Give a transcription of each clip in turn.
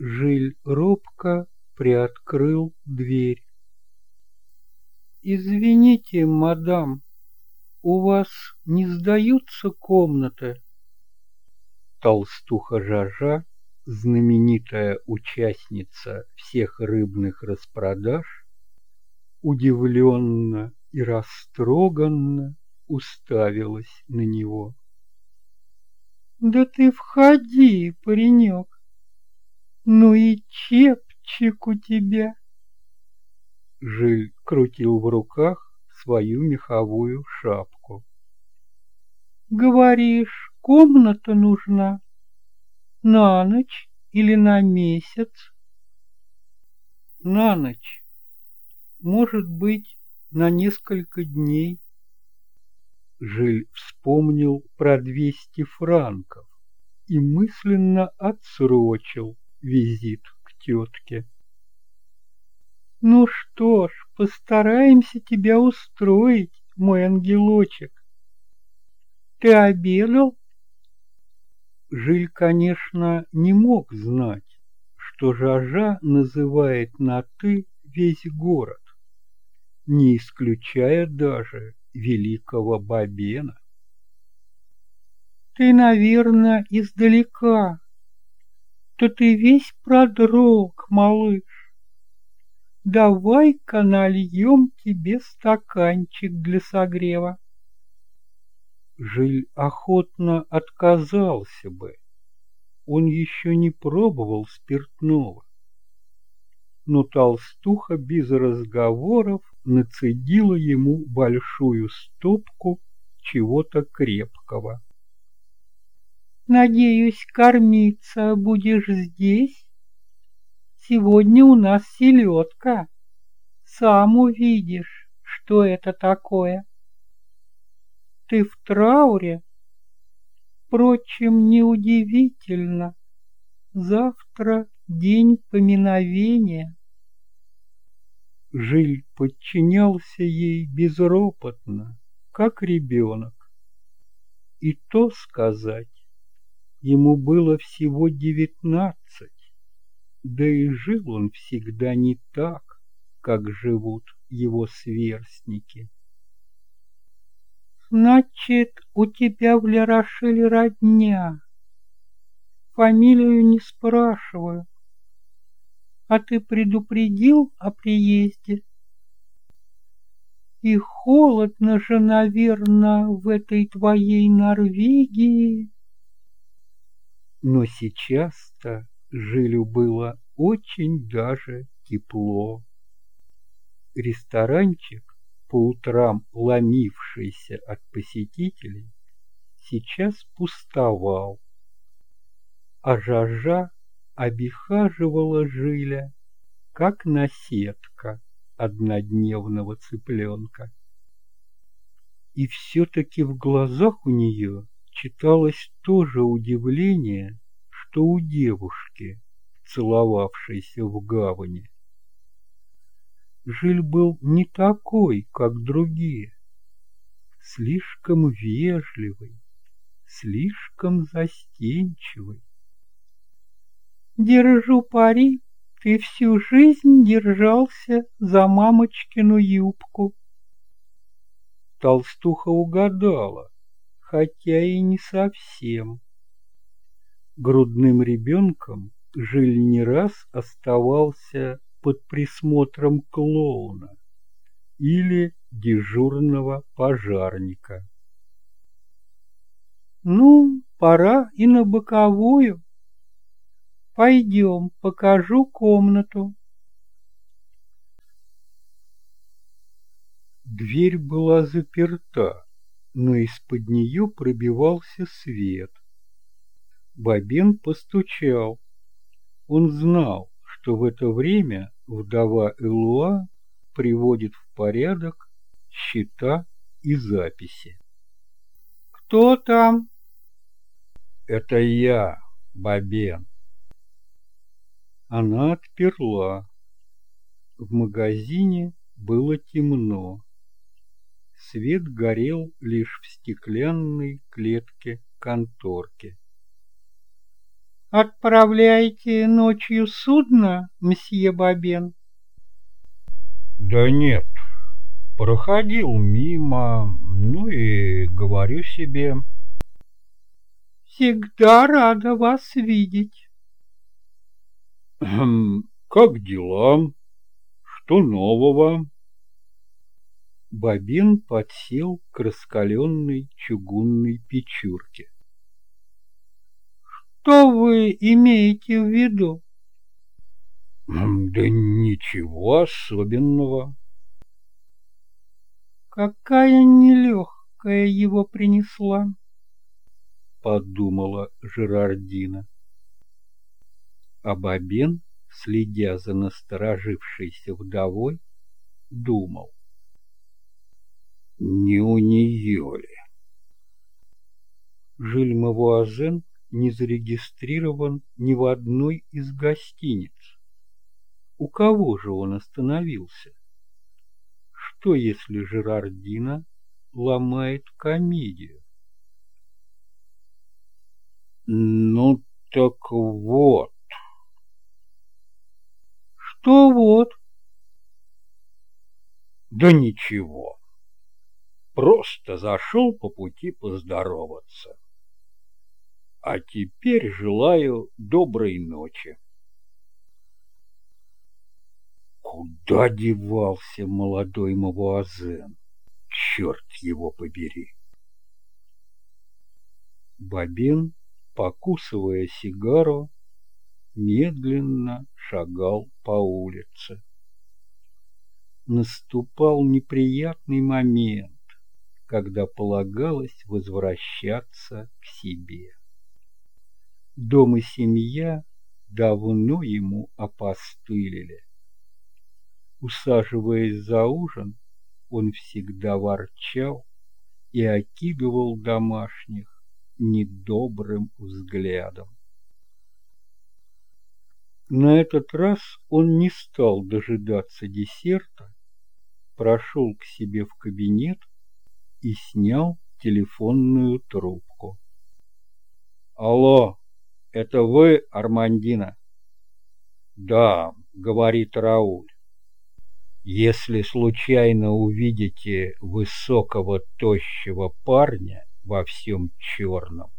Жиль робко приоткрыл дверь. «Извините, мадам, у вас не сдаются комнаты?» Толстуха Жажа, знаменитая участница всех рыбных распродаж, удивленно и растроганно уставилась на него. «Да ты входи, паренек! Ну и чепчик у тебя!» Жиль крутил в руках свою меховую шапку. «Говоришь, комната нужна? На ночь или на месяц?» «На ночь. Может быть, на несколько дней». Жиль вспомнил про двести франков и мысленно отсрочил визит к тетке. «Ну что ж, постараемся тебя устроить, мой ангелочек. Ты обедал?» Жиль, конечно, не мог знать, что Жажа называет на «ты» весь город, не исключая даже великого Бабена. Ты, наверное, издалека. То ты весь продрог, малыш. Давай-ка нальем тебе стаканчик для согрева. Жиль охотно отказался бы. Он еще не пробовал спиртного. Но толстуха без разговоров нацедила ему большую стопку чего-то крепкого. «Надеюсь, кормиться будешь здесь? Сегодня у нас селедка. Сам увидишь, что это такое. Ты в трауре? Впрочем, неудивительно. Завтра день поминовения». Жиль подчинялся ей безропотно, как ребенок. И то сказать, ему было всего девятнадцать, да и жил он всегда не так, как живут его сверстники. Значит, у тебя в Лерошеле родня. Фамилию не спрашиваю. А ты предупредил о приезде? И холодно же, наверное, в этой твоей Норвегии. Но сейчас-то Жилю было очень даже тепло. Ресторанчик, по утрам ломившийся от посетителей, сейчас пустовал, а Жажа обихаживала Жиля, как наседка однодневного цыпленка. И все-таки в глазах у нее читалось то же удивление, что у девушки, целовавшейся в гавани. Жиль был не такой, как другие, слишком вежливый, слишком застенчивый. Держу пари, ты всю жизнь держался за мамочкину юбку. Толстуха угадала, хотя и не совсем. Грудным ребенком Жиль не раз оставался под присмотром клоуна или дежурного пожарника. «Ну, пора и на боковую», Пойдем, покажу комнату. Дверь была заперта, но из-под нее пробивался свет. Бабин постучал. Он знал, что в это время вдова Элуа приводит в порядок счета и записи. «Кто там?» «Это я, Бабен». Она отперла. В магазине было темно. Свет горел лишь в стеклянной клетке конторки. Отправляете ночью судно, мсье Бабен? Да нет, проходил мимо, ну и говорю себе. Всегда рада вас видеть. Как дела? Что нового? Бабин подсел к раскаленной чугунной печурке. Что вы имеете в виду? Да ничего особенного. Какая нелегкая его принесла, подумала Жерардина. А Бабен, следя за насторожившейся вдовой, думал. Не у нее ли? Жиль-Мавуазен не зарегистрирован ни в одной из гостиниц. У кого же он остановился? Что, если Жерардина ломает комедию? Ну так вот. Что вот? Да ничего. Просто зашел по пути поздороваться. А теперь желаю доброй ночи. Куда девался молодой Мавуазен? Черт его побери! Бабин, покусывая сигару, медленно шагал по улице. Наступал неприятный момент, когда полагалось возвращаться к себе. Дом и семья давно ему опостылили. Усаживаясь за ужин, он всегда ворчал и окидывал домашних недобрым взглядом. На этот раз он не стал дожидаться десерта, прошел к себе в кабинет и снял телефонную трубку. «Алло, это вы, Армандина?» «Да», — говорит Рауль. Если случайно увидите высокого тощего парня во всем черном,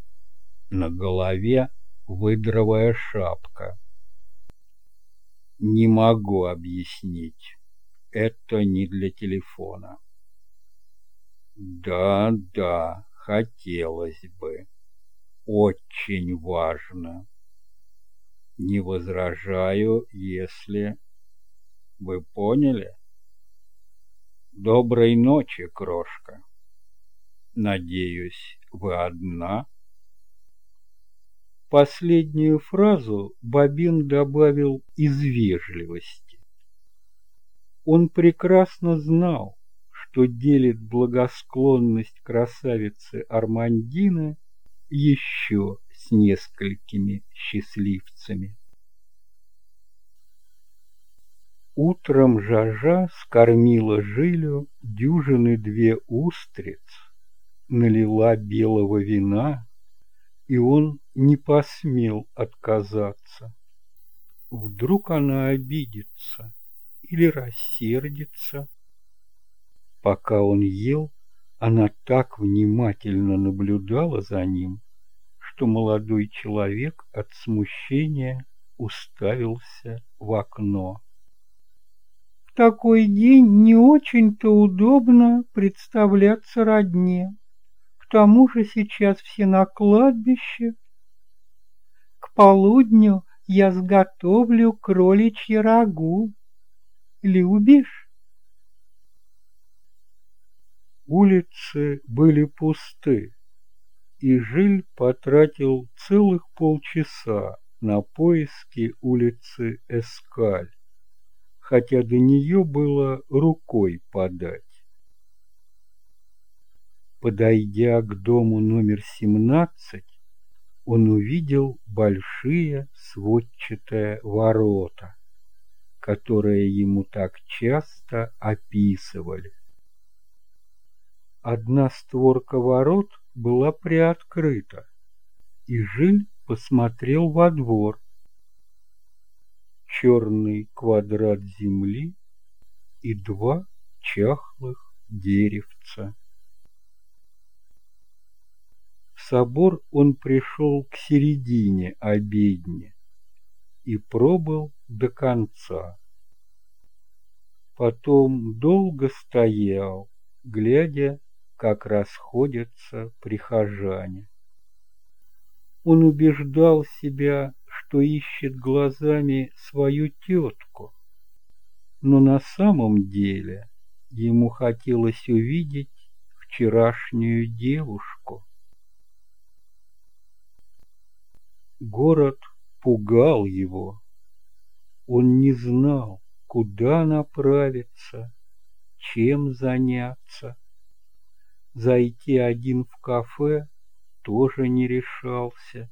на голове выдровая шапка. Не могу объяснить. Это не для телефона. Да, да, хотелось бы. Очень важно. Не возражаю, если... Вы поняли? Доброй ночи, крошка. Надеюсь, вы одна? Последнюю фразу Бабин добавил из вежливости. Он прекрасно знал, что делит благосклонность красавицы Армандины еще с несколькими счастливцами. Утром Жажа скормила Жилю дюжины две устриц, налила белого вина, и он не посмел отказаться. Вдруг она обидится или рассердится. Пока он ел, она так внимательно наблюдала за ним, что молодой человек от смущения уставился в окно такой день не очень-то удобно представляться родне. К тому же сейчас все на кладбище. К полудню я сготовлю кроличье рагу. Любишь? Улицы были пусты, и Жиль потратил целых полчаса на поиски улицы Эскаль хотя до нее было рукой подать. Подойдя к дому номер 17, он увидел большие сводчатые ворота, которые ему так часто описывали. Одна створка ворот была приоткрыта, и Жиль посмотрел во двор. Черный квадрат земли и два чахлых деревца. В собор он пришел к середине обедни и пробыл до конца. Потом долго стоял, глядя, как расходятся прихожане. Он убеждал себя, что ищет глазами свою тетку, но на самом деле ему хотелось увидеть вчерашнюю девушку. Город пугал его. Он не знал, куда направиться, чем заняться. Зайти один в кафе тоже не решался.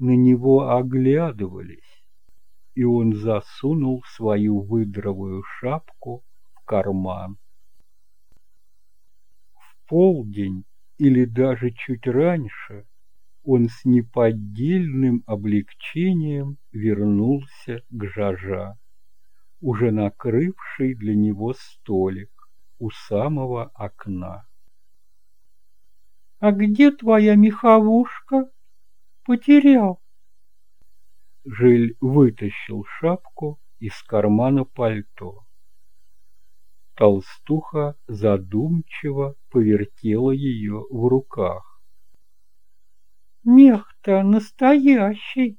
На него оглядывались, и он засунул свою выдровую шапку в карман. В полдень или даже чуть раньше он с неподдельным облегчением вернулся к Жажа, уже накрывший для него столик у самого окна. «А где твоя меховушка? Потерял!» Жиль вытащил шапку из кармана пальто. Толстуха задумчиво повертела ее в руках. Мех-то настоящий.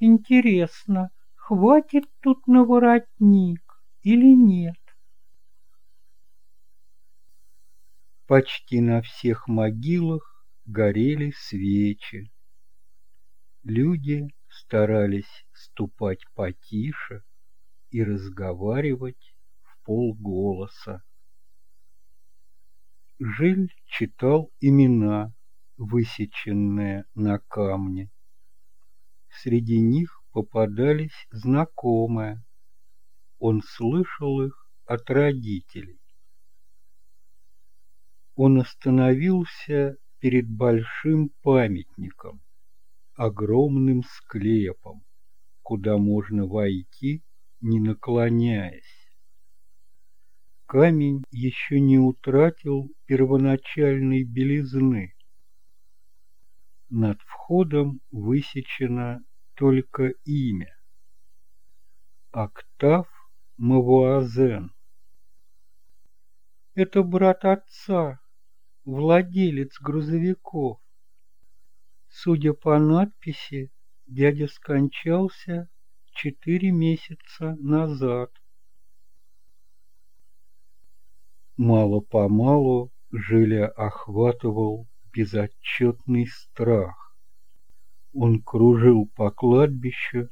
Интересно, хватит тут на воротник или нет? Почти на всех могилах горели свечи. Люди старались ступать потише и разговаривать в полголоса. Жиль читал имена высеченные на камне. Среди них попадались знакомые. Он слышал их от родителей. Он остановился перед большим памятником, огромным склепом, куда можно войти, не наклоняясь. Камень еще не утратил первоначальной белизны, над входом высечено только имя. Октав Мавуазен. Это брат отца, владелец грузовиков. Судя по надписи, дядя скончался четыре месяца назад. Мало-помалу Жиля охватывал безотчетный страх. Он кружил по кладбищу,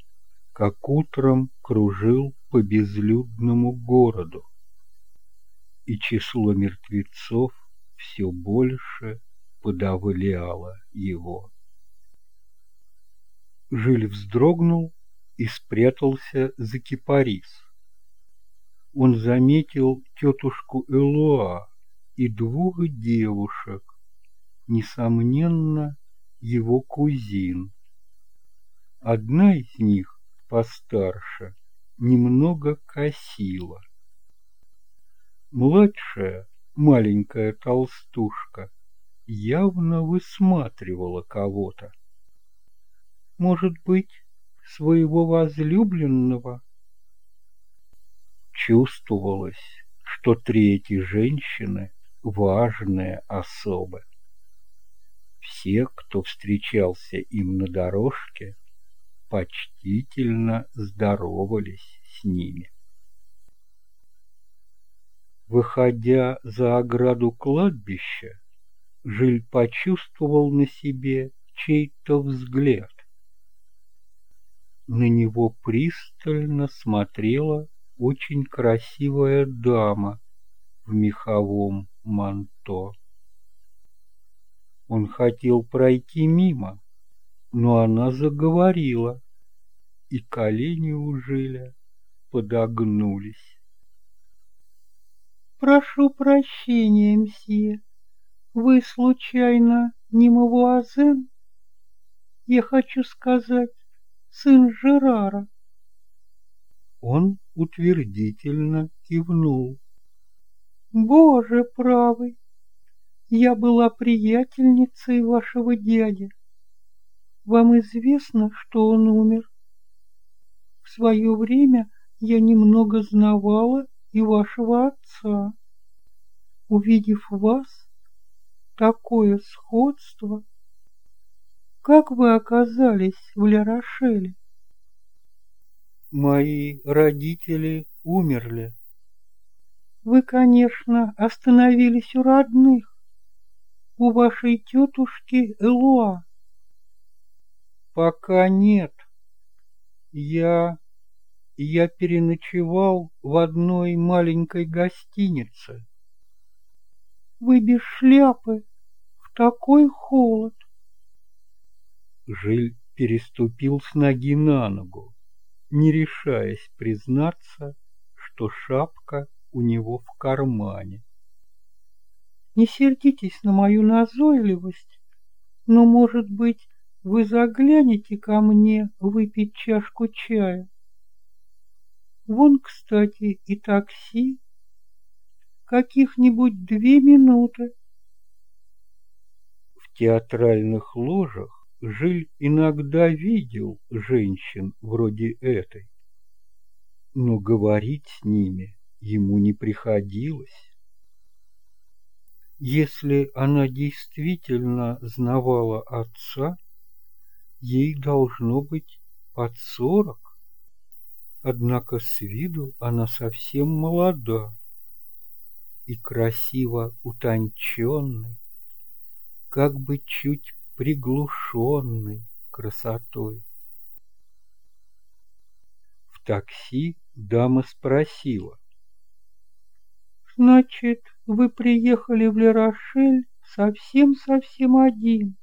как утром кружил по безлюдному городу. И число мертвецов все больше подавляло его. Жиль вздрогнул и спрятался за кипарис. Он заметил тетушку Элуа и двух девушек, несомненно, его кузин. Одна из них, постарше, немного косила. Младшая, маленькая толстушка, явно высматривала кого-то. Может быть, своего возлюбленного? Чувствовалось, что третьи женщины — важные особы. Все, кто встречался им на дорожке, почтительно здоровались с ними. Выходя за ограду кладбища, Жиль почувствовал на себе чей-то взгляд. На него пристально смотрела очень красивая дама в меховом манто. Он хотел пройти мимо, но она заговорила, и колени у Жиля подогнулись. «Прошу прощения, мсье, вы, случайно, не Мавуазен?» Я хочу сказать, сын Жерара. Он утвердительно кивнул. Боже правый, я была приятельницей вашего дяди. Вам известно, что он умер? В свое время я немного знавала и вашего отца. Увидев вас, такое сходство. Как вы оказались в Ля-Рошеле? Мои родители умерли. Вы, конечно, остановились у родных, у вашей тетушки Элуа. Пока нет. Я... я переночевал в одной маленькой гостинице. Вы без шляпы, в такой холод. Жиль переступил с ноги на ногу, не решаясь признаться, что шапка у него в кармане. Не сердитесь на мою назойливость, но, может быть, вы заглянете ко мне выпить чашку чая? Вон, кстати, и такси. Каких-нибудь две минуты. В театральных ложах Жиль иногда видел женщин вроде этой, но говорить с ними ему не приходилось. Если она действительно знавала отца, ей должно быть под сорок. Однако с виду она совсем молода и красиво утонченной, как бы чуть приглушенной красотой. В такси дама спросила. «Значит, вы приехали в Лерошель совсем-совсем один?»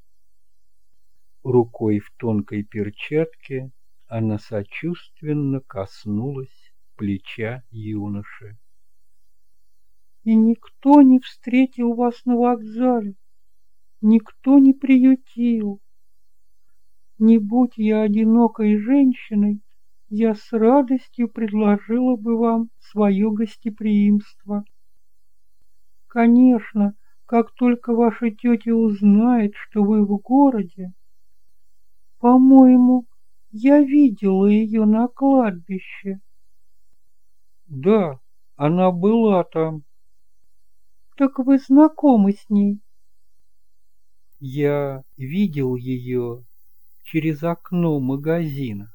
Рукой в тонкой перчатке она сочувственно коснулась плеча юноши. «И никто не встретил вас на вокзале?» никто не приютил. Не будь я одинокой женщиной, я с радостью предложила бы вам свое гостеприимство. Конечно, как только ваша тетя узнает, что вы в городе, по-моему, я видела ее на кладбище. Да, она была там. Так вы знакомы с ней? Я видел ее через окно магазина.